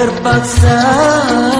terpaksa